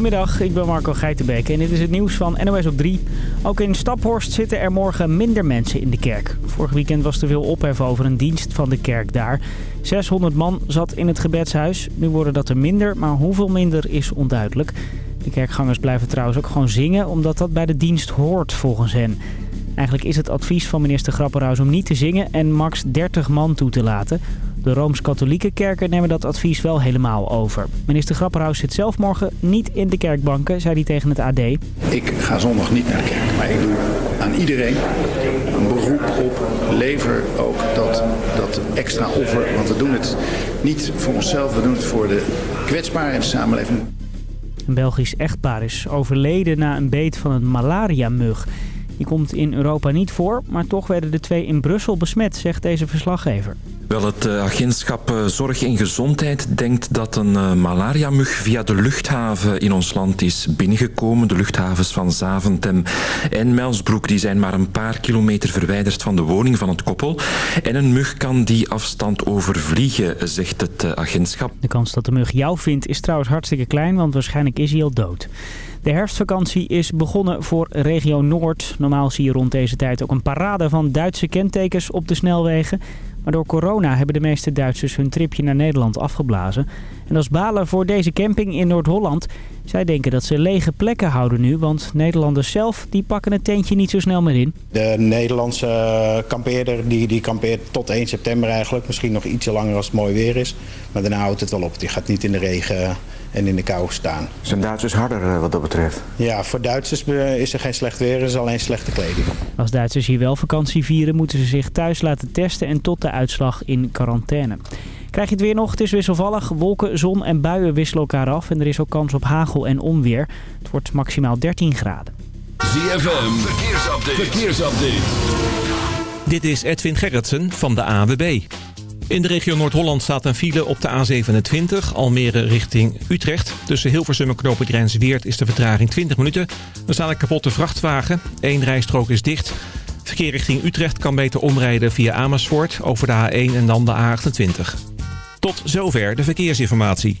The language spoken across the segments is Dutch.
Goedemiddag, ik ben Marco Geitenbeek en dit is het nieuws van NOS op 3. Ook in Staphorst zitten er morgen minder mensen in de kerk. Vorig weekend was er veel ophef over een dienst van de kerk daar. 600 man zat in het gebedshuis. Nu worden dat er minder, maar hoeveel minder is onduidelijk. De kerkgangers blijven trouwens ook gewoon zingen, omdat dat bij de dienst hoort volgens hen. Eigenlijk is het advies van minister Grapperhaus om niet te zingen en max 30 man toe te laten. De Rooms-Katholieke kerken nemen dat advies wel helemaal over. Minister Grapperhaus zit zelf morgen niet in de kerkbanken, zei hij tegen het AD. Ik ga zondag niet naar de kerk, maar ik doe aan iedereen een beroep op lever ook dat, dat extra offer. Want we doen het niet voor onszelf, we doen het voor de kwetsbaren in de samenleving. Een Belgisch echtpaar is overleden na een beet van een malaria-mug. Die komt in Europa niet voor, maar toch werden de twee in Brussel besmet, zegt deze verslaggever. Wel, het uh, agentschap uh, Zorg en Gezondheid denkt dat een uh, malariamug via de luchthaven in ons land is binnengekomen. De luchthavens van Zaventem en Melsbroek die zijn maar een paar kilometer verwijderd van de woning van het koppel. En een mug kan die afstand overvliegen, zegt het agentschap. De kans dat de mug jou vindt is trouwens hartstikke klein, want waarschijnlijk is hij al dood. De herfstvakantie is begonnen voor regio Noord. Normaal zie je rond deze tijd ook een parade van Duitse kentekens op de snelwegen. Maar door corona hebben de meeste Duitsers hun tripje naar Nederland afgeblazen. En dat is balen voor deze camping in Noord-Holland. Zij denken dat ze lege plekken houden nu, want Nederlanders zelf die pakken het tentje niet zo snel meer in. De Nederlandse kampeerder die, die kampeert tot 1 september eigenlijk. Misschien nog ietsje langer als het mooi weer is. Maar daarna houdt het wel op. Die gaat niet in de regen en in de kou staan. Zijn Duitsers harder wat dat betreft? Ja, voor Duitsers is er geen slecht weer, er is alleen slechte kleding. Als Duitsers hier wel vakantie vieren, moeten ze zich thuis laten testen en tot de uitslag in quarantaine. Krijg je het weer nog? Het is wisselvallig. Wolken, zon en buien wisselen elkaar af. En er is ook kans op hagel en onweer. Het wordt maximaal 13 graden. ZFM, verkeersupdate. verkeersupdate. Dit is Edwin Gerritsen van de AWB. In de regio Noord-Holland staat een file op de A27, Almere richting Utrecht. Tussen Hilversum en Knopen Weert is de vertraging 20 minuten. Er staat een kapotte vrachtwagen. Eén rijstrook is dicht. Verkeer richting Utrecht kan beter omrijden via Amersfoort over de A1 en dan de A28. Tot zover de verkeersinformatie.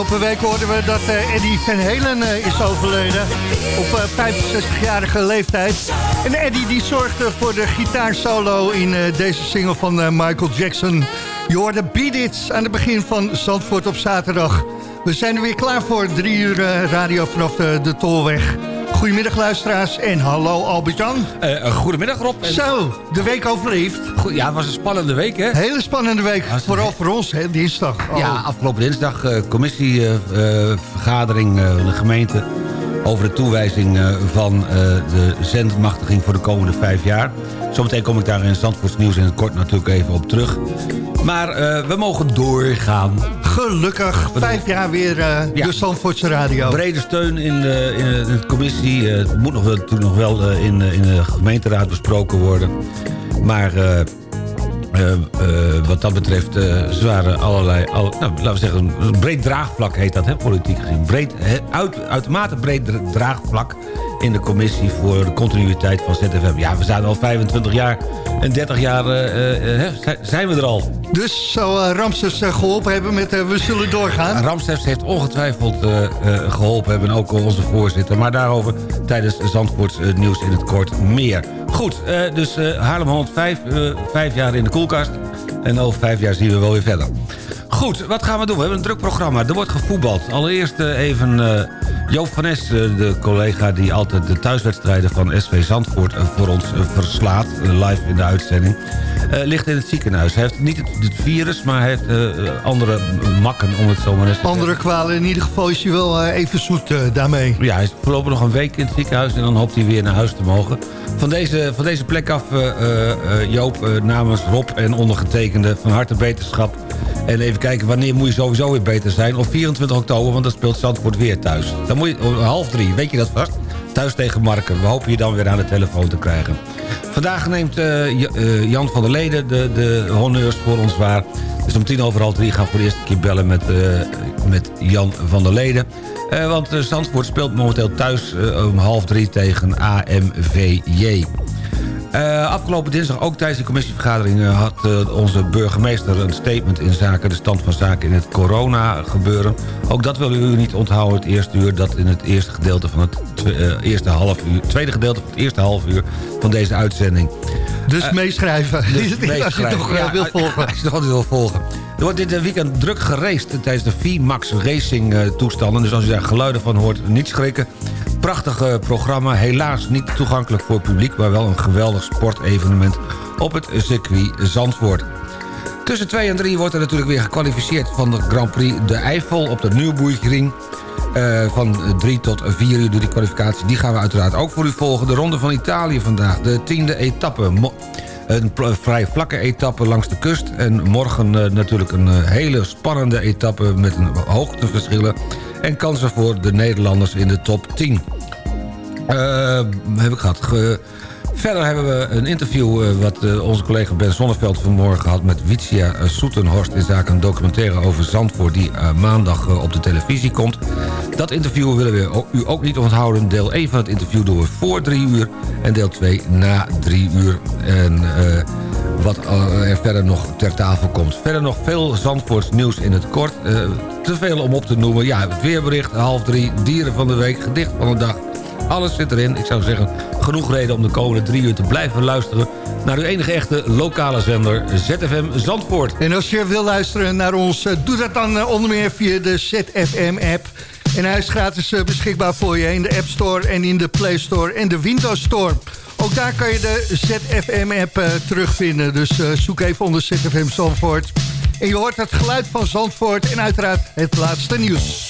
Afgelopen week hoorden we dat eh, Eddie Van Halen eh, is overleden. Op eh, 65-jarige leeftijd. En Eddie die zorgde voor de gitaarsolo in eh, deze single van eh, Michael Jackson. Je hoorde Beat It aan het begin van Zandvoort op zaterdag. We zijn er weer klaar voor drie uur eh, radio vanaf de, de Tolweg. Goedemiddag luisteraars en hallo Albert-Jan. Eh, goedemiddag Rob. En- Zo, de week overleefd. Goed, ja, het was een spannende week hè? Hele spannende week, vooral voor ons, hè, dinsdag. Oh. Ja, afgelopen dinsdag uh, commissievergadering uh, van de gemeente... over de toewijzing uh, van de zendmachtiging voor de komende vijf jaar. Zometeen kom ik daar in Zandvoorts Nieuws in het kort natuurlijk even op terug. Maar we mogen doorgaan. Gelukkig, vijf jaar weer uh, ja. de Zandvoortse radio. Brede steun in de, in de, commissie. Uh, het moet nog wel, natuurlijk nog wel in, in de gemeenteraad besproken worden. Maar wat dat betreft, ze waren allerlei... Al, nou, laten we zeggen, een breed draagvlak heet dat, hè, politiek gezien. Breed, he, uit, uitermate breed draagvlak in de commissie voor de continuïteit van ZFM. Ja, we zijn al 25 jaar en 30 jaar uh, uh, zijn we er al. Dus zou Ramses geholpen hebben met We zullen doorgaan? Ramses heeft ongetwijfeld geholpen hebben, ook onze voorzitter. Maar daarover tijdens Zandvoorts nieuws in het kort meer. Goed, dus Haarlem 105, vijf jaar in de koelkast. En over vijf jaar zien we wel weer verder. Goed, wat gaan we doen? We hebben een druk programma. Er wordt gevoetbald. Allereerst even Joop van Es, de collega die altijd de thuiswedstrijden van SV Zandvoort voor ons verslaat. live in de uitzending. Ligt in het ziekenhuis. Hij heeft niet het, het virus, maar hij heeft andere makken om het zo maar eens te Andere kwalen. In ieder geval is hij wel even zoet daarmee. Ja, hij is voorlopig nog een week in het ziekenhuis en dan hoopt hij weer naar huis te mogen. Van deze, van deze plek af, Joop, namens Rob en ondergetekende van harte beterschap. En even kijken, wanneer moet je sowieso weer beter zijn? Op 24 oktober, want dan speelt Zandvoort weer thuis. Dan moet je om half drie, weet je dat vast? Tegen Marken. We hopen je dan weer aan de telefoon te krijgen. Vandaag neemt uh, Jan van der Leden de, de honneurs voor ons waar. Dus om tien over drie gaan we voor de eerste keer bellen met, uh, met Jan van der Leden. Uh, want Zandvoort speelt momenteel thuis om half drie tegen AMVJ. Uh, afgelopen dinsdag, ook tijdens de commissievergadering... Uh, had uh, onze burgemeester een statement in zaken... de stand van zaken in het corona-gebeuren. Ook dat wil u niet onthouden, het eerste uur... dat in het eerste gedeelte van het eerste half uur... tweede gedeelte van het eerste half uur van deze uitzending. Dus meeschrijven, dus meeschrijven. als je het toch ja, wil volgen. Als je nog wil volgen. Er wordt dit weekend druk geraced tijdens de VMAX Racing toestanden. Dus als u daar geluiden van hoort, niet schrikken. Prachtig programma, helaas niet toegankelijk voor het publiek... maar wel een geweldig sportevenement op het circuit Zandvoort. Tussen 2 en 3 wordt er natuurlijk weer gekwalificeerd... van de Grand Prix de Eifel op de Nürburgring. Uh, van 3 tot 4 uur door die kwalificatie. Die gaan we uiteraard ook voor u volgen. De Ronde van Italië vandaag, de tiende etappe. Een vrij vlakke etappe langs de kust. En morgen uh, natuurlijk een uh, hele spannende etappe met een hoogteverschillen. En kansen voor de Nederlanders in de top 10. Eh, heb ik gehad. Ge- Verder hebben we een interview eh, wat eh, onze collega Ben Zonneveld vanmorgen had... met Witia Soetenhorst in zaken een documentaire over Zandvoort... die maandag op de televisie komt. Dat interview willen we u ook niet onthouden. Deel 1 van het interview doen we voor drie uur en deel 2 na drie uur. En wat er verder nog ter tafel komt. Verder nog veel Zandvoorts nieuws in het kort. Te veel om op te noemen. Ja, het weerbericht, half drie, dieren van de week, gedicht van de dag... Alles zit erin. Ik zou zeggen, genoeg reden om de komende drie uur te blijven luisteren... naar uw enige echte lokale zender ZFM Zandvoort. En als je wil luisteren naar ons, eh, doe dat dan eh, onder meer via de ZFM-app. En hij is gratis eh, beschikbaar voor je in de App Store en in de Play Store en de Windows Store. Ook daar kan je de ZFM-app terugvinden. Dus zoek even onder ZFM Zandvoort. En je hoort het geluid van Zandvoort en uiteraard het laatste nieuws.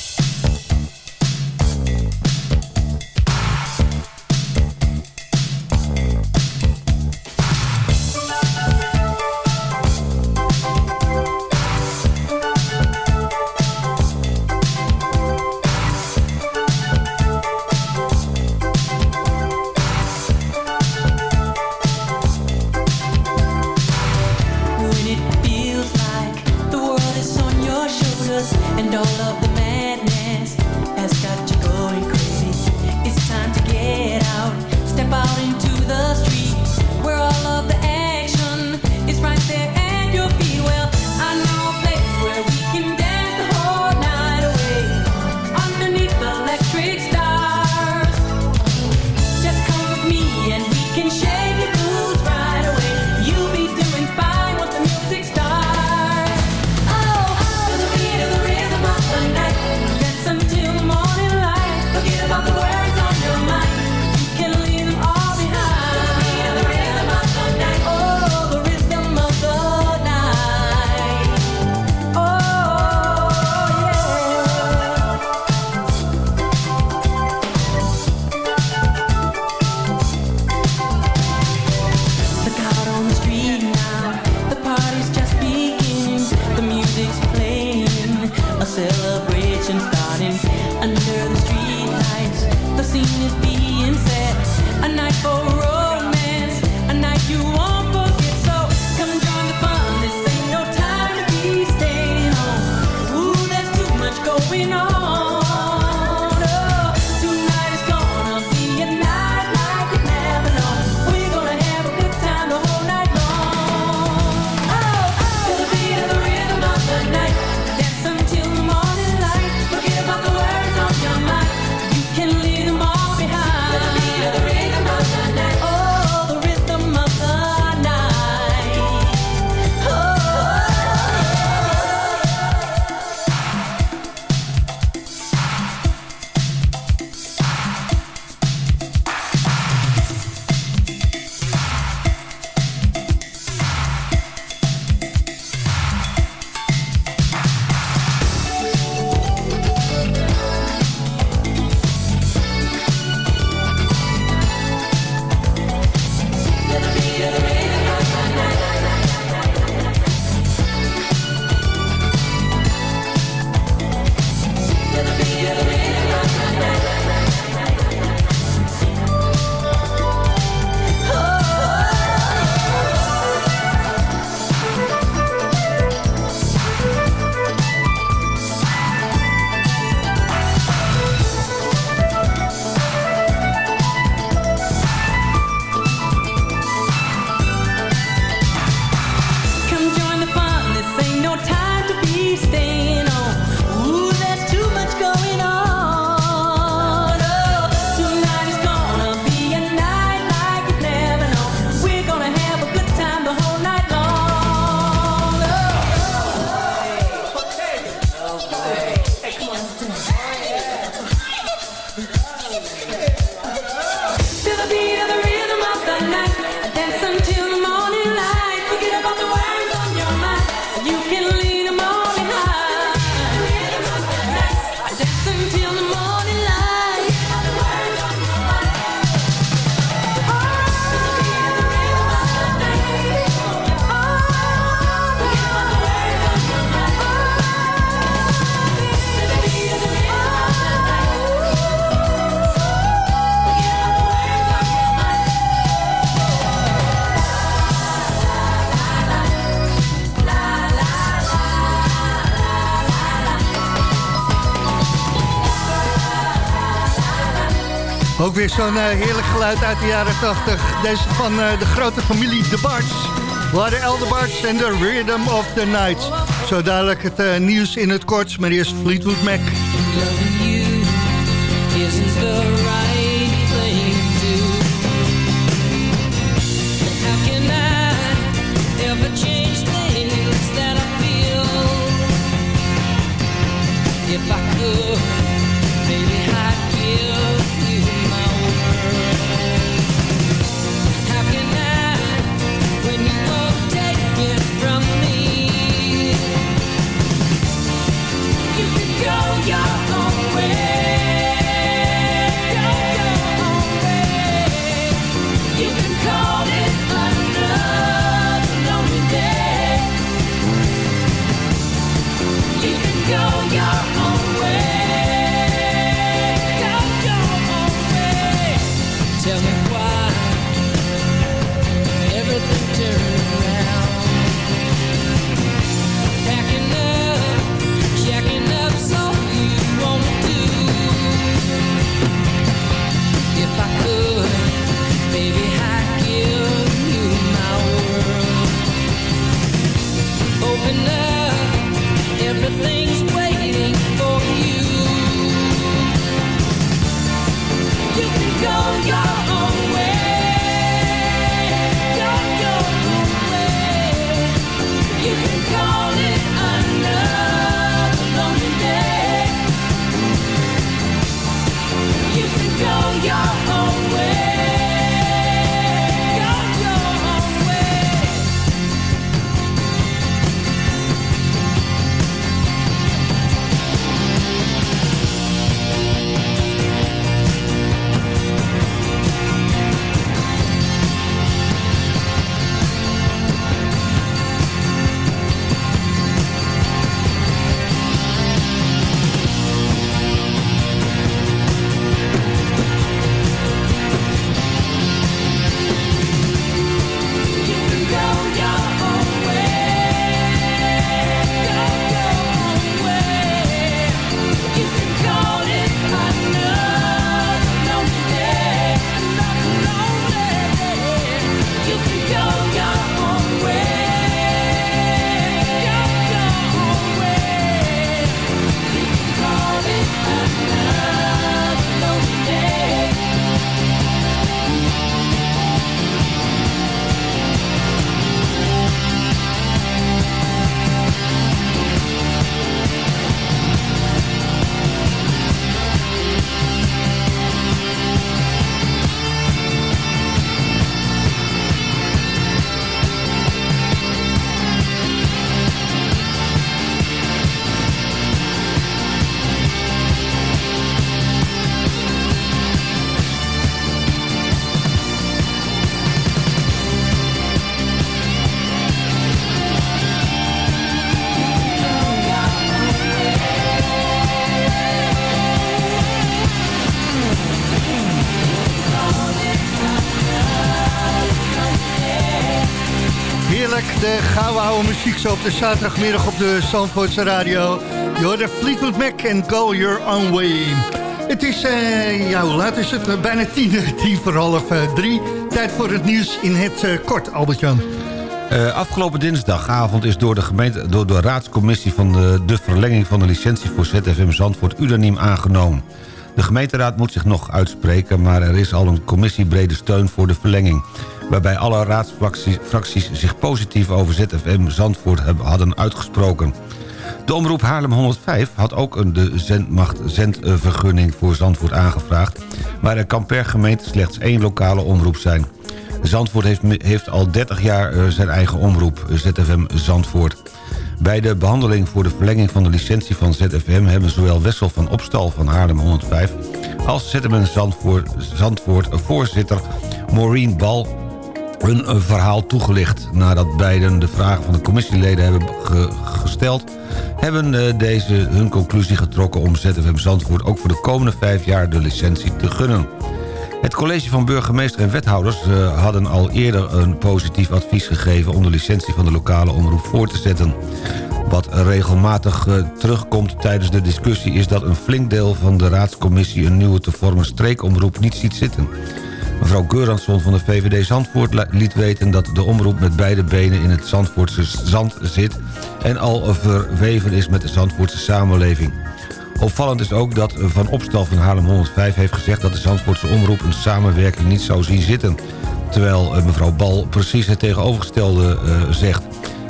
Zo'n eh, heerlijk geluid uit de jaren 80. Deze van eh, de grote familie De Barts. El De Barts en The Rhythm of the Night. Zo dadelijk het eh, nieuws in het kort, maar eerst Fleetwood Mac. De zaterdagmiddag op de Zandvoortse radio. Je de Fleetwood Mac en Go Your Own Way. Het is, eh, ja, hoe laat is het? Eh, Bijna tien, tien voor half eh, drie. Tijd voor het nieuws in het eh, kort, Albert-Jan. Eh, afgelopen dinsdagavond is door de, gemeente, door de raadscommissie... van de, de verlenging van de licentie voor ZFM Zandvoort unaniem aangenomen. De gemeenteraad moet zich nog uitspreken... maar er is al een commissiebrede steun voor de verlenging... waarbij alle raadsfracties fracties zich positief over ZFM Zandvoort hadden uitgesproken. De omroep Haarlem 105 had ook de zendmacht zendvergunning voor Zandvoort aangevraagd... maar er kan per gemeente slechts één lokale omroep zijn. Zandvoort heeft, heeft al 30 jaar eh, zijn eigen omroep, ZFM Zandvoort. Bij de behandeling voor de verlenging van de licentie van ZFM... hebben zowel Wessel van Opstal van Haarlem 105... als ZFM Zandvoort, Zandvoort voorzitter Maureen Bal hun eh, verhaal toegelicht. Nadat beiden de vragen van de commissieleden hebben ge- gesteld... hebben eh, deze hun conclusie getrokken om ZFM Zandvoort... ook voor de komende vijf jaar de licentie te gunnen. Het college van burgemeester en wethouders eh, hadden al eerder een positief advies gegeven... om de licentie van de lokale omroep voor te zetten. Wat regelmatig terugkomt tijdens de discussie... is dat een flink deel van de raadscommissie... een nieuwe te vormen streekomroep niet ziet zitten. Mevrouw Geuransson van de VVD Zandvoort liet weten... dat de omroep met beide benen in het Zandvoortse zand zit... en al verweven is met de Zandvoortse samenleving. Opvallend is ook dat Van Opstal van Haarlem 105 heeft gezegd... dat de Zandvoortse omroep een samenwerking niet zou zien zitten. Terwijl eh, mevrouw Bal precies het tegenovergestelde eh, zegt.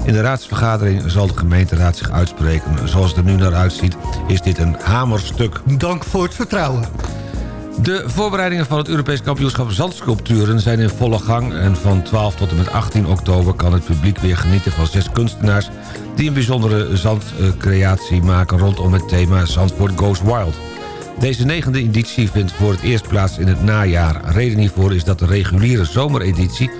In de raadsvergadering zal de gemeenteraad zich uitspreken. Zoals het er nu naar uitziet is dit een hamerstuk. Dank voor het vertrouwen. De voorbereidingen van het Europees kampioenschap Zandsculpturen zijn in volle gang... en van 12 tot en met 18 oktober kan het publiek weer genieten van zes kunstenaars... die een bijzondere zandcreatie maken rondom het thema Zandvoort Goes Wild. Deze negende editie vindt voor het eerst plaats in het najaar. Reden hiervoor is dat de reguliere zomereditie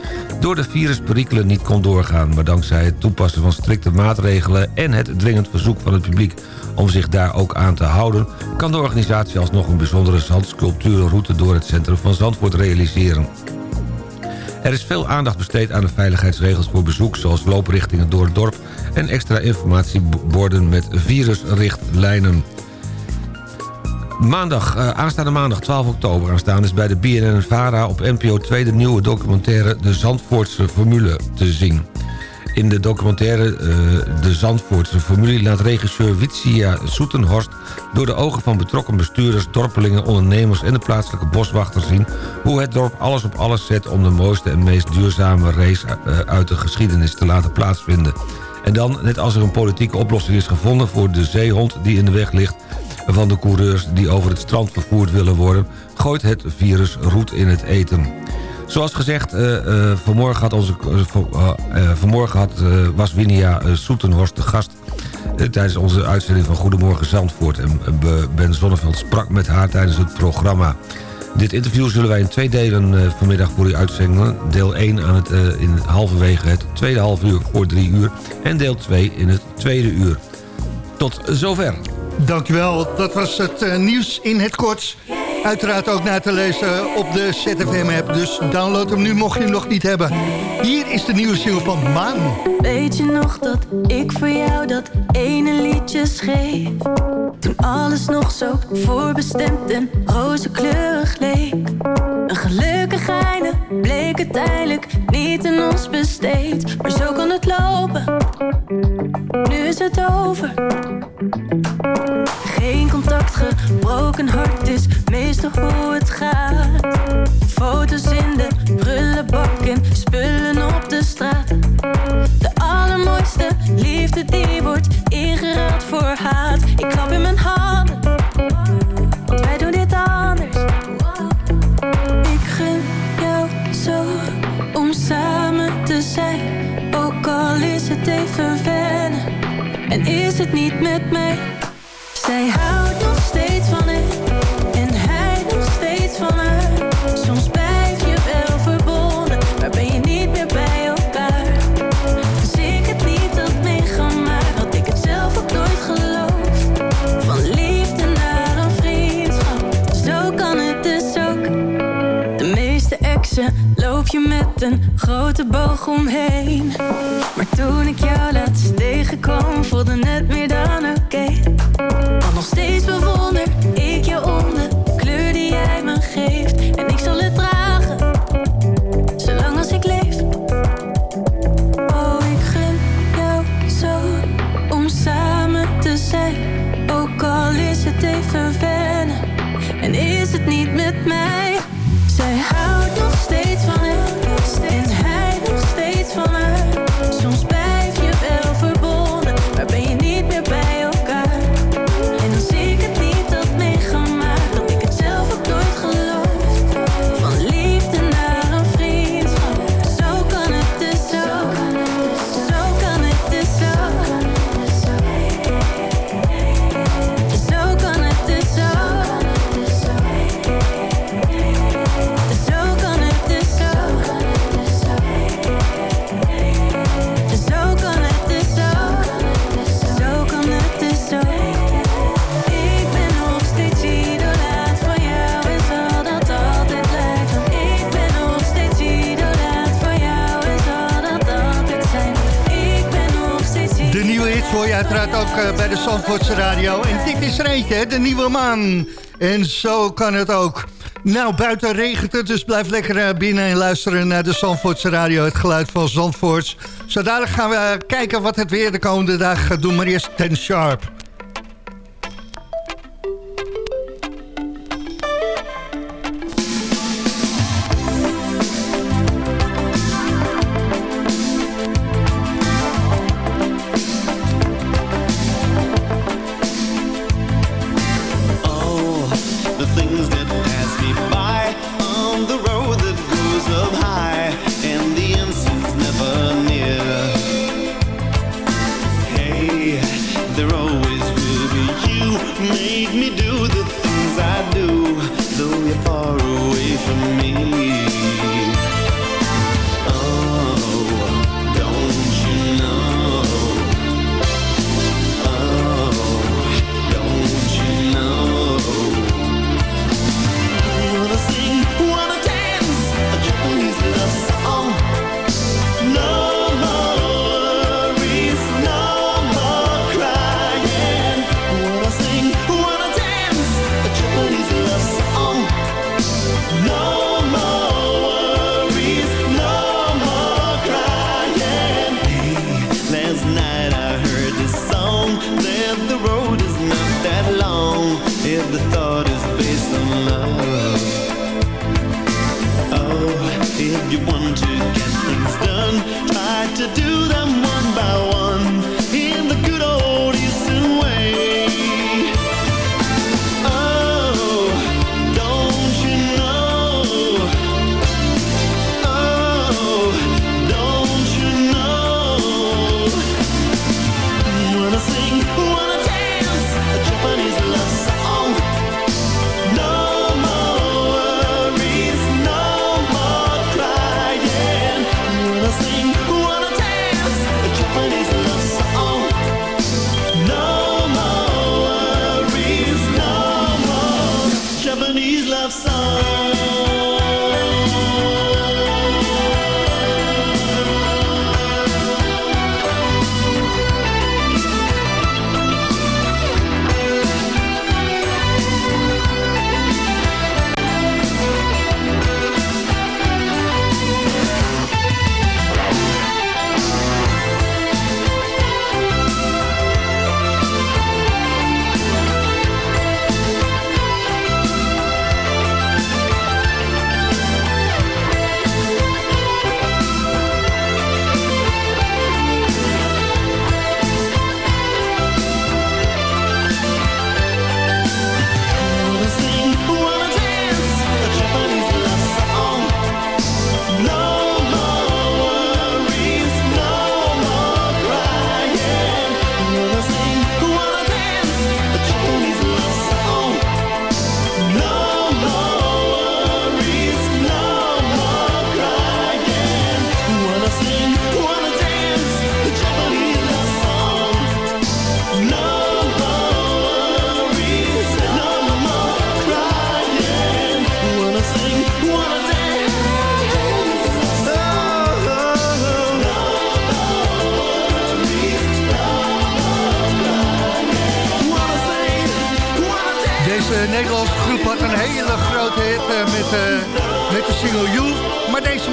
door de virusperikelen niet kon doorgaan... maar dankzij het toepassen van strikte maatregelen en het dringend verzoek van het publiek om zich daar ook aan te houden... kan de organisatie alsnog een bijzondere zandsculpturenroute door het centrum van Zandvoort realiseren. Er is veel aandacht besteed aan de veiligheidsregels voor bezoek... zoals looprichtingen door het dorp en extra informatieborden met virusrichtlijnen. Maandag, eh, aanstaande maandag 12 oktober aanstaan is bij de BNN Vara op NPO 2 de nieuwe documentaire De Zandvoortse Formule te zien. In de documentaire eh, De Zandvoortse Formule laat regisseur Witsia Soetenhorst door de ogen van betrokken bestuurders, dorpelingen, ondernemers en de plaatselijke boswachter zien hoe het dorp alles op alles zet om de mooiste en meest duurzame race eh, uit de geschiedenis te laten plaatsvinden. En dan, net als er een politieke oplossing is gevonden voor de zeehond die in de weg ligt van de coureurs die over het strand vervoerd willen worden... gooit het virus roet in het eten. Zoals gezegd, eh, eh, vanmorgen, had onze, eh, van- vanmorgen had, was Winia Soetenhorst de gast... tijdens onze uitzending van Goedemorgen Zandvoort. En Be- Ben Zonneveld sprak met haar tijdens het programma. Dit interview zullen wij in twee delen vanmiddag voor u uitzenden. Deel 1 aan het, in halverwege het tweede half uur voor drie uur... en deel 2 in het tweede uur. Tot zover. Dankjewel, dat was het nieuws in het kort. Uiteraard ook na te lezen op de ZFM-app. Dus download hem nu mocht je hem nog niet hebben. Hier is de nieuwe single van Maan. Weet je nog dat ik voor jou dat ene liedje schreef? Toen alles nog zo voorbestemd en rozenkleurig leek. Een gelukkig einde bleek uiteindelijk niet in ons besteed. Maar zo kan het lopen, nu is het over. Geen contact, gebroken hart is meestal hoe het gaat. Foto's in de prullenbak en spullen op de straat. Uiteraard ook eh, bij de Zandvoortse Radio. En dit is eentje, hè, de nieuwe maan. En zo kan het ook. Nou, buiten regent het, dus blijf lekker eh, binnen en luisteren naar de Zandvoortse Radio. Het geluid van Zandvoorts. Zo gaan we eh, kijken wat het weer de komende dagen gaat doen. Maar eerst Ten Sharp. To do them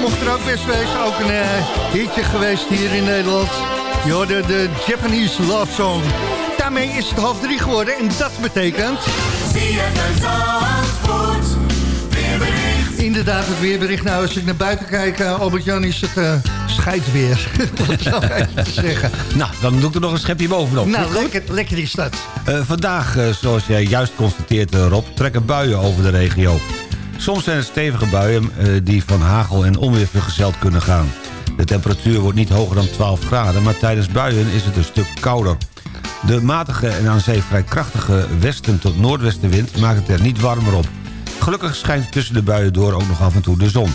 mocht er ook best wezen. Ook een eh, hitje geweest hier in Nederland. Je hoorde de Japanese Love Song. Daarmee is het half drie geworden. En dat betekent... Inderdaad, het weerbericht. Nou, als ik naar buiten kijk, eh, Albert-Jan, is het uh, scheidweer. Om het zo even te zeggen. Nou, dan doe ik er nog een schepje bovenop. Nou, lekker, lekker is dat. Eh, vandaag, zoals jij juist constateert Rob, trekken buien over de regio. Soms zijn het stevige buien eh, die van hagel en onweer vergezeld kunnen gaan. De temperatuur wordt niet hoger dan 12 graden, maar tijdens buien is het een stuk kouder. De matige en aan zee vrij krachtige westen tot noordwestenwind maakt het er niet warmer op. Gelukkig schijnt tussen de buien door ook nog af en toe de zon.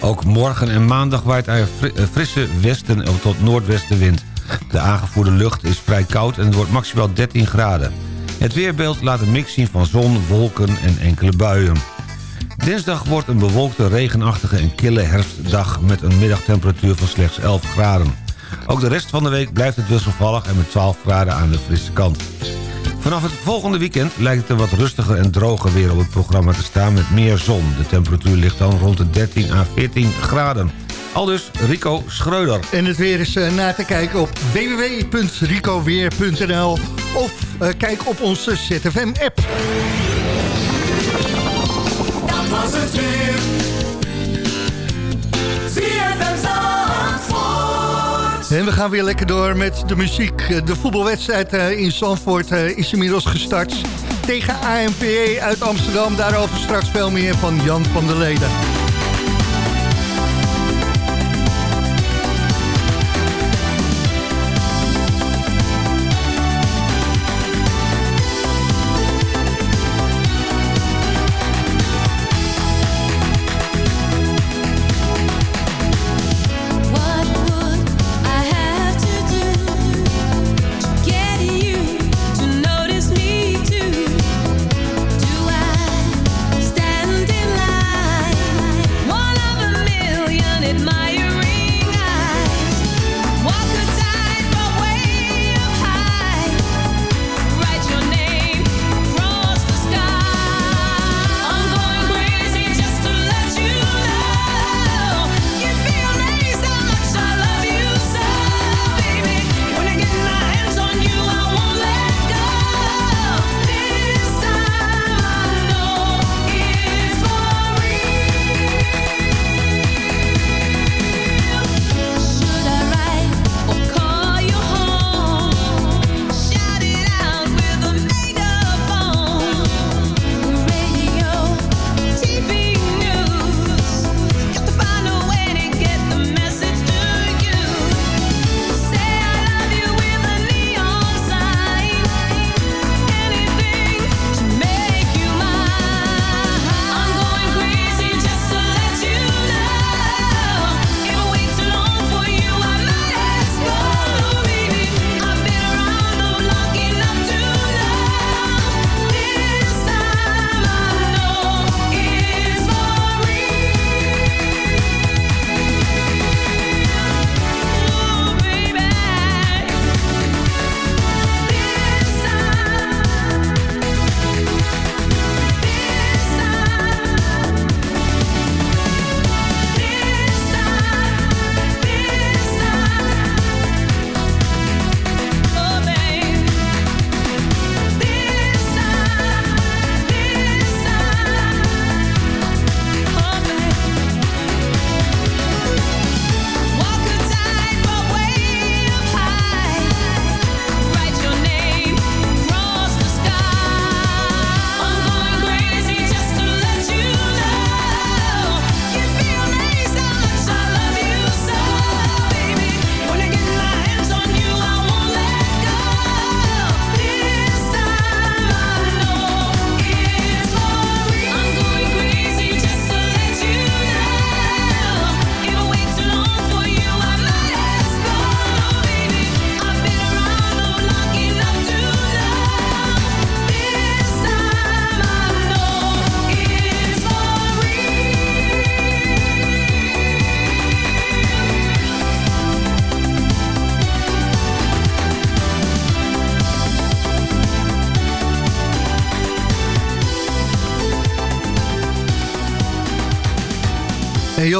Ook morgen en maandag waait er eh, frisse westen tot noordwestenwind. De aangevoerde lucht is vrij koud en het wordt maximaal 13 graden. Het weerbeeld laat een mix zien van zon, wolken en enkele buien. Dinsdag wordt een bewolkte, regenachtige en kille herfstdag... met een middagtemperatuur van slechts 11 graden. Ook de rest van de week blijft het wisselvallig en met 12 graden aan de frisse kant. Vanaf het volgende weekend lijkt het wat rustiger en droger weer op het programma te staan met meer zon. De temperatuur ligt dan rond de 13 à 14 graden. Aldus Rico Schreuder. En het weer is eh, na te kijken op www.ricoweer.nl of eh, kijk op onze ZFM-app. Was het weer. En we gaan weer lekker door met de muziek. De voetbalwedstrijd eh, in Zandvoort eh, is inmiddels gestart. Tegen AMVE uit Amsterdam. Daarover straks veel meer van Jan van der Leden.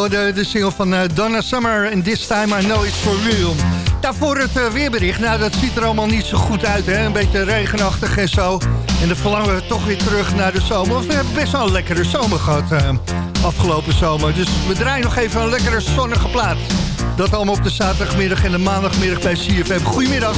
De, single van eh, Donna Summer en This Time I Know It's For Real. Daarvoor het eh, weerbericht. Nou, dat ziet er allemaal niet zo goed uit, hè. Een beetje regenachtig en zo. En dan verlangen we toch weer terug naar de zomer. Want we hebben best wel een lekkere zomer gehad eh, afgelopen zomer. Dus we draaien nog even een lekkere zonnige plaat. Dat allemaal op de zaterdagmiddag en de maandagmiddag bij CFM. Goedemiddag.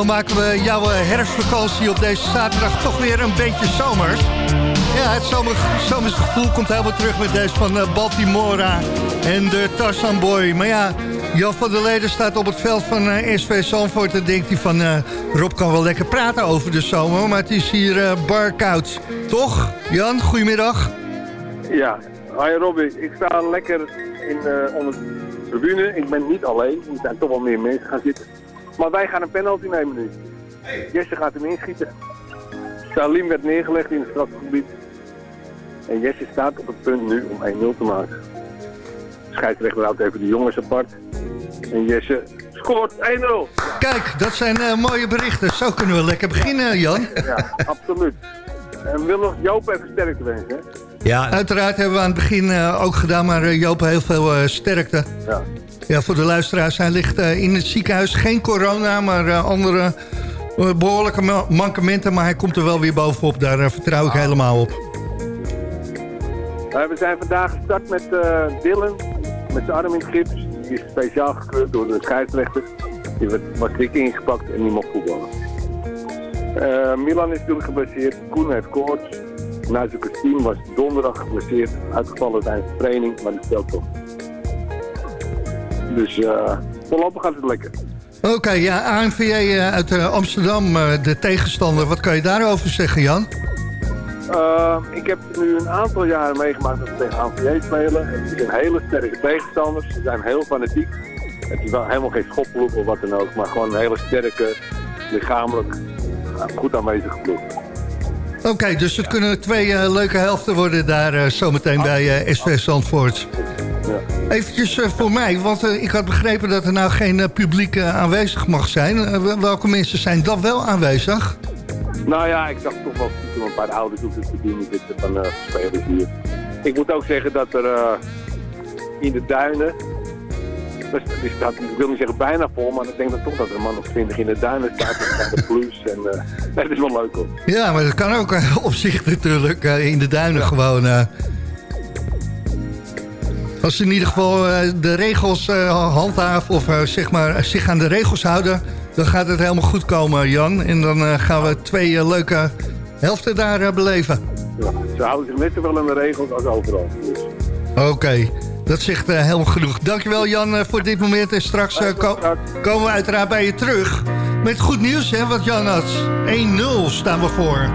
Zo maken we jouw eh, herfstvakantie op deze zaterdag toch weer een beetje zomers. Ja, het zomer, zomers gevoel komt helemaal terug met deze van eh, Baltimora en de Tarzan Boy. Maar ja, Jan van der Leden staat op het veld van eh, SV Zandvoort... en denkt hij van, Rob kan wel lekker praten over de zomer... maar het is hier uh, bar koud. Toch? Jan, goedemiddag. Ja, hi Robby. Ik sta lekker in, onder de tribune. Ik ben niet alleen. Er zijn toch wel meer mensen gaan zitten. Maar wij gaan een penalty nemen nu. Jesse gaat hem inschieten. Salim werd neergelegd in het strafgebied. En Jesse staat op het punt nu om 1-0 te maken. Scheidsrechter houdt even de jongens apart. En Jesse scoort 1-0. Kijk, dat zijn eh, mooie berichten. Zo kunnen we lekker beginnen, Jan. Ja, absoluut. En willen nog Joop even sterkte wensen. Hè? Ja. Uiteraard hebben we aan het begin eh, ook gedaan, maar eh, Joop heel veel eh, sterkte. Ja. Ja, voor de luisteraars, hij ligt eh, in het ziekenhuis. Geen corona, maar eh, andere eh, behoorlijke ma- mankementen. Maar hij komt er wel weer bovenop, daar vertrouw ik helemaal op. We zijn vandaag gestart met Dylan, met zijn arm in het gips. Die is speciaal gekleurd door de scheidsrechter. Die werd, dik ingepakt en die mocht voetballen. Milan is natuurlijk geblesseerd, Koen heeft koorts. Nazu team was donderdag geblesseerd, uitgevallen tijdens de training, maar die speelt toch. Dus eh voorlopig gaat het lekker. Oké, ja, ANVJ eh, uit eh, Amsterdam, de tegenstander. Wat kan je daarover zeggen, Jan? Ik heb nu een aantal jaren meegemaakt dat we tegen ANVJ spelen. Het zijn hele sterke tegenstanders. Ze zijn heel fanatiek. Het is wel helemaal geen schoppelop of wat dan ook. Maar gewoon een hele sterke, lichamelijk goed aanwezige ploeg. Oké, dus het kunnen twee leuke helften worden daar zometeen bij SV Zandvoort. Eventjes eh, voor mij, want eh, ik had begrepen dat er nou geen eh, publiek aanwezig mag zijn. Wel- welke mensen zijn dan wel aanwezig? Nou ja, ik zag toch wel stiekem een paar ouders op de tribune zitten van eh, spelers hier. Ik moet ook zeggen dat er in de duinen, dus, ik wil niet zeggen bijna vol, maar ik denk dat toch dat er een man of twintig in de duinen staat. met de plus en nee, dat is wel leuk hoor. Ja, maar dat kan ook op zich natuurlijk in de duinen gewoon. Als ze in ieder geval eh, de regels eh, handhaven of eh, zeg maar, zich aan de regels houden... dan gaat het helemaal goed komen, Jan. En dan gaan we twee leuke helften daar beleven. Ja, ze houden zich net zoveel aan de regels als overal. Dus. Oké, dat zegt eh, helemaal genoeg. Dankjewel Jan voor dit moment. En straks ko- komen we uiteraard bij je terug. Met goed nieuws, hè, wat Jan had. 1-0 staan we voor.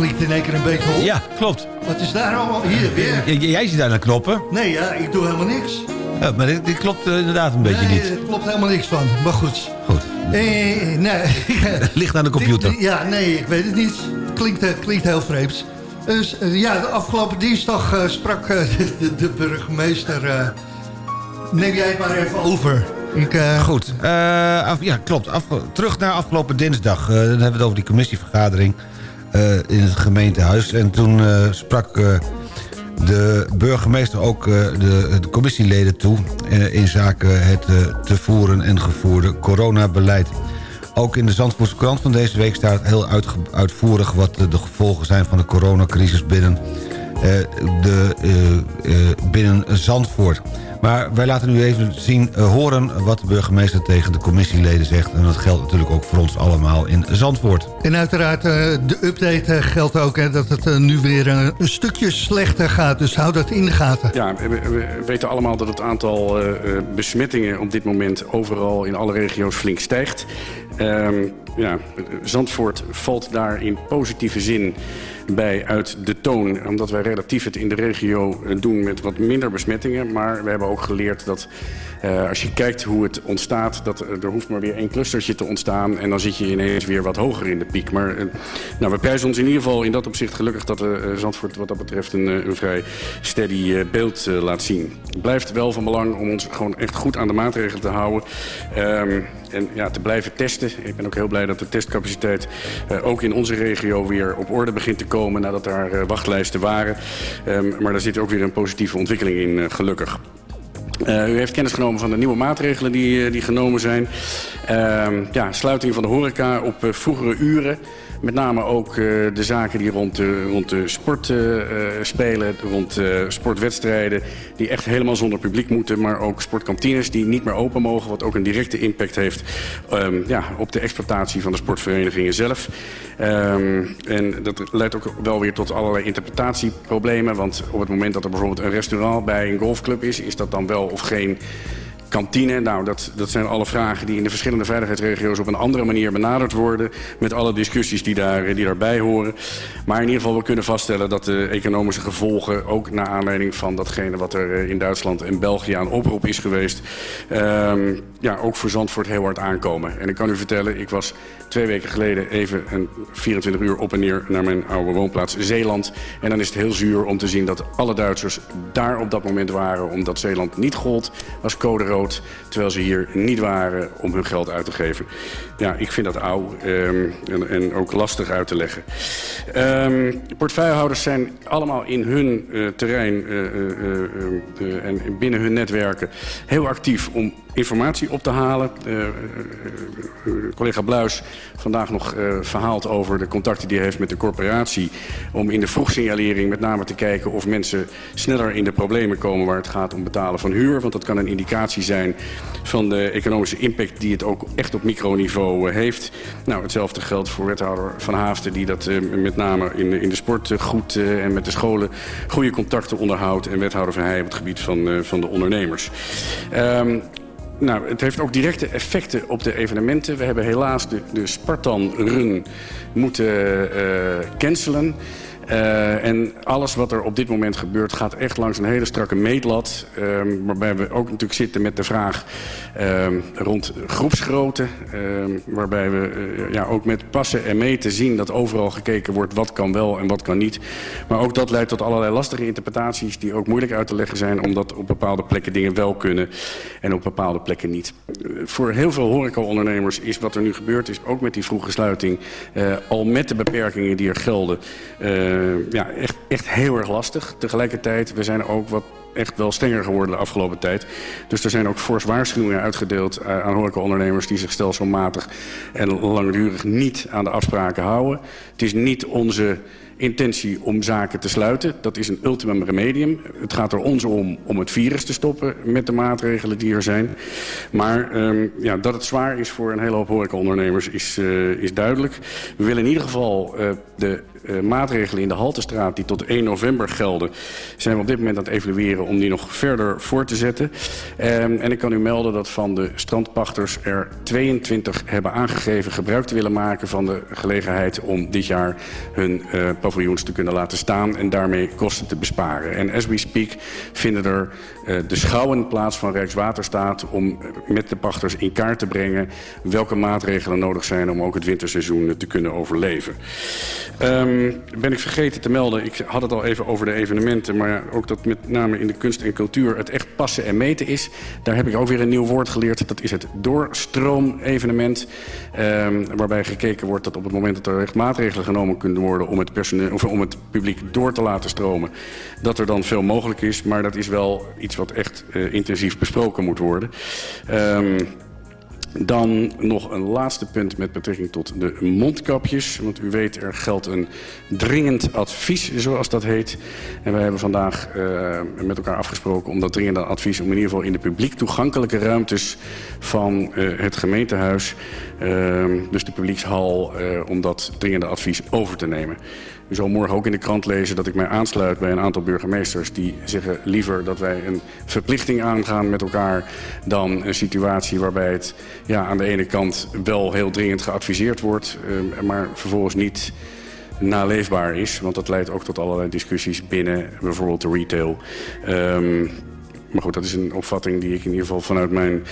Klinkt in één keer een beetje hol. Ja, klopt. Wat is daar allemaal? Hier, weer. J- jij zit aan de knoppen. Nee, ja, ik doe helemaal niks. Ja, maar dit, dit klopt eh, inderdaad een beetje nee, niet. er klopt helemaal niks van. Maar goed. Goed. Eh, nee. Ligt aan de computer. Dit- Ja, nee, ik weet het niet. Klinkt, eh, klinkt heel vreemd. Dus eh, ja, de afgelopen dinsdag sprak de, de burgemeester. neem jij het maar even over. Ik, Goed, eh, af- ja, klopt. Af- terug naar afgelopen dinsdag. Dan hebben we het over die commissievergadering in het gemeentehuis. En toen eh, sprak eh, de burgemeester ook eh, de, de commissieleden toe... eh, in zaken het eh, te voeren en gevoerde coronabeleid. Ook in de Zandvoortse krant van deze week staat heel uitvoerig... wat de, gevolgen zijn van de coronacrisis binnen, eh, de, eh, eh, binnen Zandvoort. Maar wij laten nu even zien, eh, horen wat de burgemeester tegen de commissieleden zegt. En dat geldt natuurlijk ook voor ons allemaal in Zandvoort. En uiteraard, eh, de update eh, geldt ook hè, dat het nu weer een stukje slechter gaat. Dus hou dat in de gaten. Ja, we, we weten allemaal dat het aantal eh, eh, besmettingen op dit moment overal in alle regio's flink stijgt. Ehm, ja, Zandvoort valt daar in positieve zin bij uit de toon. Omdat wij relatief het in de regio eh, doen met wat minder besmettingen. Maar we hebben ook geleerd dat eh, als je kijkt hoe het ontstaat... dat er, er hoeft maar weer één clustertje te ontstaan... en dan zit je ineens weer wat hoger in de piek. Maar eh, nou, we prijzen ons in ieder geval in dat opzicht gelukkig... dat eh, Zandvoort wat dat betreft een, eh, een vrij steady eh, beeld eh, laat zien. Het blijft wel van belang om ons gewoon echt goed aan de maatregelen te houden. Ehm, en ja, te blijven testen. Ik ben ook heel blij dat de testcapaciteit eh, ook in onze regio weer op orde begint te komen nadat daar eh, wachtlijsten waren. Ehm, maar daar zit ook weer een positieve ontwikkeling in, eh, gelukkig. U heeft kennis genomen van de nieuwe maatregelen die, die genomen zijn. Ehm, ja, sluiting van de horeca op vroegere uren. Met name ook eh, de zaken die rond de, rond de sport eh, eh, spelen, rond sportwedstrijden... die echt helemaal zonder publiek moeten. Maar ook sportkantines die niet meer open mogen... wat ook een directe impact heeft ehm, ja, op de exploitatie van de sportverenigingen zelf. Ehm, en dat leidt ook wel weer tot allerlei interpretatieproblemen. Want op het moment dat er bijvoorbeeld een restaurant bij een golfclub is... is dat dan wel of geen kantine. Nou, dat, dat zijn alle vragen die in de verschillende veiligheidsregio's op een andere manier benaderd worden. Met alle discussies die, daar, die daarbij horen. Maar in ieder geval, we kunnen vaststellen dat de economische gevolgen... ook naar aanleiding van datgene wat er eh, in Duitsland en België aan oproep is geweest... ehm, ja, ook voor Zandvoort heel hard aankomen. En ik kan u vertellen, ik was twee weken geleden even een 24 uur op en neer... naar mijn oude woonplaats Zeeland. En dan is het heel zuur om te zien dat alle Duitsers daar op dat moment waren... omdat Zeeland niet gold als code terwijl ze hier niet waren om hun geld uit te geven. Ja, ik vind dat oud ehm, en, en ook lastig uit te leggen. Ehm, portefeuillehouders zijn allemaal in hun eh, terrein eh, eh, en binnen hun netwerken heel actief om informatie op te halen. Collega Bluis vandaag nog verhaald over de contacten die hij heeft met de corporatie... om in de vroegsignalering met name te kijken of mensen sneller in de problemen komen... waar het gaat om betalen van huur. Want dat kan een indicatie zijn van de economische impact... die het ook echt op microniveau eh, heeft. Nou, hetzelfde geldt voor wethouder Van Haafden... die dat eh, met name in, de- in de sport eh, goed en met de scholen goede contacten onderhoudt... en wethouder Van Heij op het gebied van, van de ondernemers. Ehm, nou, het heeft ook directe effecten op de evenementen. We hebben helaas de, de Spartan Run moeten cancelen. Eh, en alles wat er op dit moment gebeurt gaat echt langs een hele strakke meetlat. ehm, waarbij we ook natuurlijk zitten met de vraag ehm, rond groepsgrootte. ehm, waarbij we eh, ja, ook met passen en meten zien dat overal gekeken wordt wat kan wel en wat kan niet. Maar ook dat leidt tot allerlei lastige interpretaties die ook moeilijk uit te leggen zijn. Omdat op bepaalde plekken dingen wel kunnen en op bepaalde plekken niet. Eh, voor heel veel horecaondernemers is wat er nu gebeurd is, ook met die vroege sluiting, al met de beperkingen die er gelden, ja, echt, echt heel erg lastig. Tegelijkertijd, we zijn ook wat echt wel strenger geworden de afgelopen tijd. Dus er zijn ook fors waarschuwingen uitgedeeld eh, aan horecaondernemers die zich stelselmatig en langdurig niet aan de afspraken houden. Het is niet onze intentie om zaken te sluiten. Dat is een ultimum remedium. Het gaat er ons om om het virus te stoppen met de maatregelen die er zijn. Maar ehm, ja, dat het zwaar is voor een hele hoop horecaondernemers is, eh, is duidelijk. We willen in ieder geval eh, de eh, maatregelen in de Haltestraat die tot 1 november gelden... zijn we op dit moment aan het evalueren om die nog verder voor te zetten. Ehm, en ik kan u melden dat van de strandpachters er 22 hebben aangegeven... gebruik te willen maken van de gelegenheid om dit jaar hun eh, paviljoens te kunnen laten staan... en daarmee kosten te besparen. En as we speak vinden er eh, de schouwen plaats van Rijkswaterstaat... om met de pachters in kaart te brengen welke maatregelen nodig zijn... om ook het winterseizoen te kunnen overleven. Ehm, ben ik vergeten te melden, ik had het al even over de evenementen... maar ook dat met name in de kunst en cultuur het echt passen en meten is. Daar heb ik ook weer een nieuw woord geleerd. Dat is het doorstroom-evenement. Ehm, waarbij gekeken wordt dat op het moment dat er echt maatregelen genomen kunnen worden... om het, personeel, of om het publiek door te laten stromen, dat er dan veel mogelijk is. Maar dat is wel iets wat echt eh, intensief besproken moet worden. Ehm, dan nog een laatste punt met betrekking tot de mondkapjes. Want u weet, er geldt een dringend advies, zoals dat heet. En wij hebben vandaag uh, met elkaar afgesproken om dat dringende advies... om in ieder geval in de publiek toegankelijke ruimtes van uh, het gemeentehuis... Uh, dus de publiekshal, om dat dringende advies over te nemen. U zal morgen ook in de krant lezen dat ik mij aansluit bij een aantal burgemeesters... die zeggen liever dat wij een verplichting aangaan met elkaar... dan een situatie waarbij het ja, aan de ene kant wel heel dringend geadviseerd wordt... Uh, maar vervolgens niet naleefbaar is. Want dat leidt ook tot allerlei discussies binnen bijvoorbeeld de retail... Um, maar goed, dat is een opvatting die ik in ieder geval vanuit mijn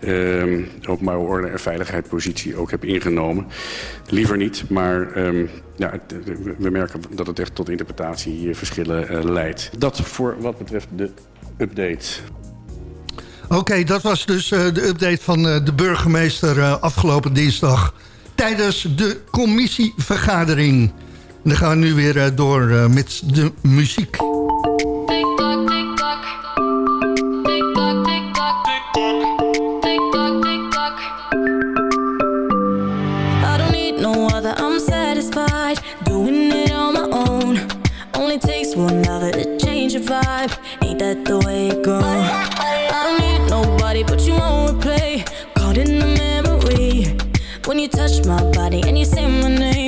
uh, openbare orde en veiligheidspositie ook heb ingenomen. Liever niet, maar um, ja, we merken dat het echt tot interpretatieverschillen uh, leidt. Dat voor wat betreft de update. Oké, dat was dus uh, de update van de burgemeester afgelopen dinsdag... tijdens de commissievergadering. Dan gaan we nu weer door met de muziek. That the way goes? I don't need nobody but you on replay. Caught in the memory. When you touch my body and you say my name,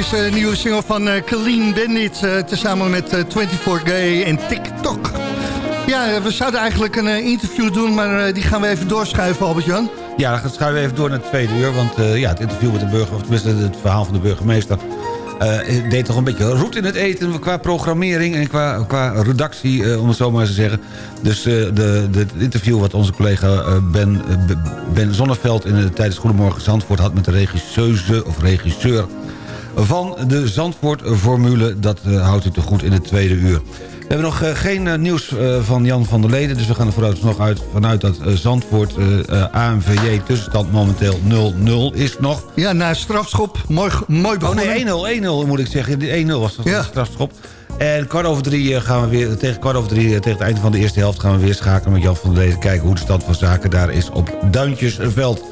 deze nieuwe single van eh Clean Bandit... eh, tezamen met eh, 24 Gay en TikTok. Ja, we zouden eigenlijk een eh, interview doen... maar die gaan we even doorschuiven, Albert-Jan. Ja, dan schuiven we even door naar het tweede uur. Want ja, het interview met de burger, of tenminste het verhaal van de burgemeester... deed toch een beetje roet in het eten qua programmering en qua, qua redactie, om het zo maar eens te zeggen. Dus eh, de, interview wat onze collega ben, ben Zonneveld in de, tijdens Goedemorgen Zandvoort had met de regisseuse of regisseur van de Zandvoort-formule. Dat eh, houdt u te goed in het tweede uur. We hebben nog eh, geen eh, nieuws van Jan van der Leden. Dus we gaan er vooruit nog uit, vanuit dat Zandvoort AMVJ tussenstand momenteel 0-0 is nog. Ja, na strafschop. Mooi, mooi Oh begonnen. nee, 1-0, 1-0 moet ik zeggen. Die 1-0 was dat strafschop. En kwart over drie gaan we weer, tegen kwart over drie, tegen het einde van de eerste helft... gaan we weer schakelen met Jan van der Leden. Kijken hoe de stand van zaken daar is op Duintjesveld.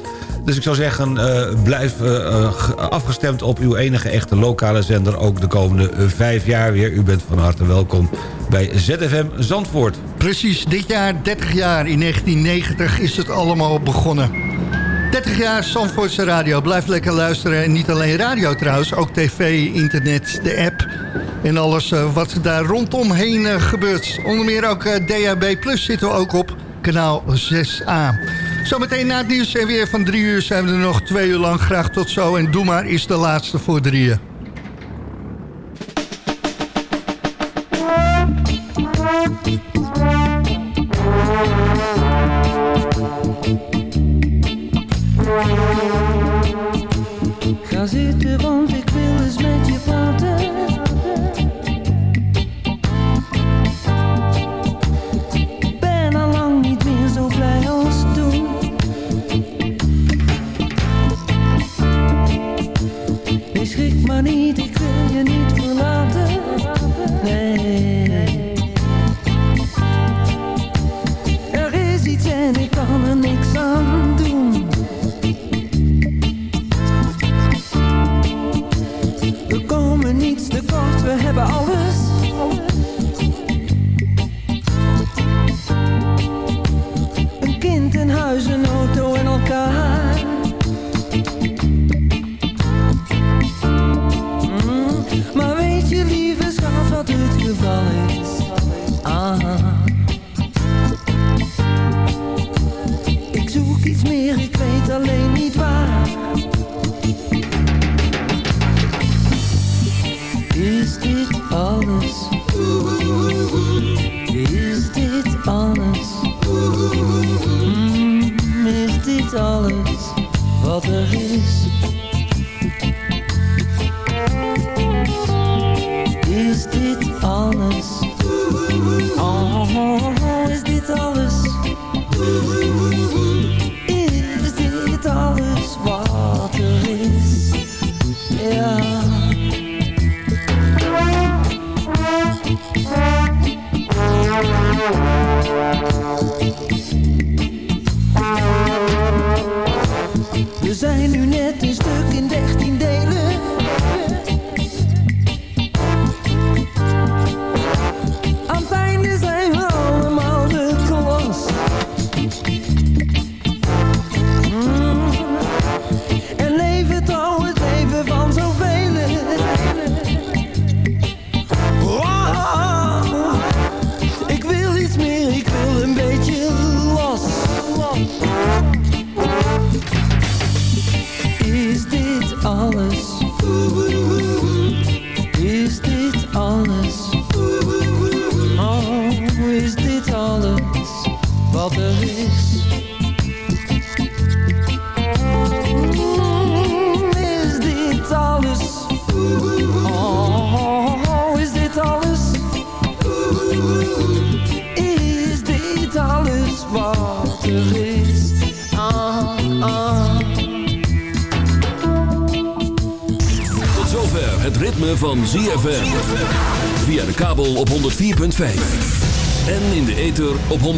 Dus ik zou zeggen, eh, blijf eh, eh, ge- afgestemd op uw enige echte lokale zender... ook de komende vijf jaar weer. U bent van harte welkom bij ZFM Zandvoort. Precies, dit jaar 30 jaar. In 1990 is het allemaal begonnen. 30 jaar Zandvoortse radio. Blijf lekker luisteren. En niet alleen radio trouwens, ook tv, internet, de app... en alles wat daar rondomheen gebeurt. Onder meer ook DHB Plus zitten we ook op kanaal 6A. Zometeen na het nieuws en weer van drie uur zijn we er nog twee uur lang. Graag tot zo. En doe maar is de laatste voor drieën.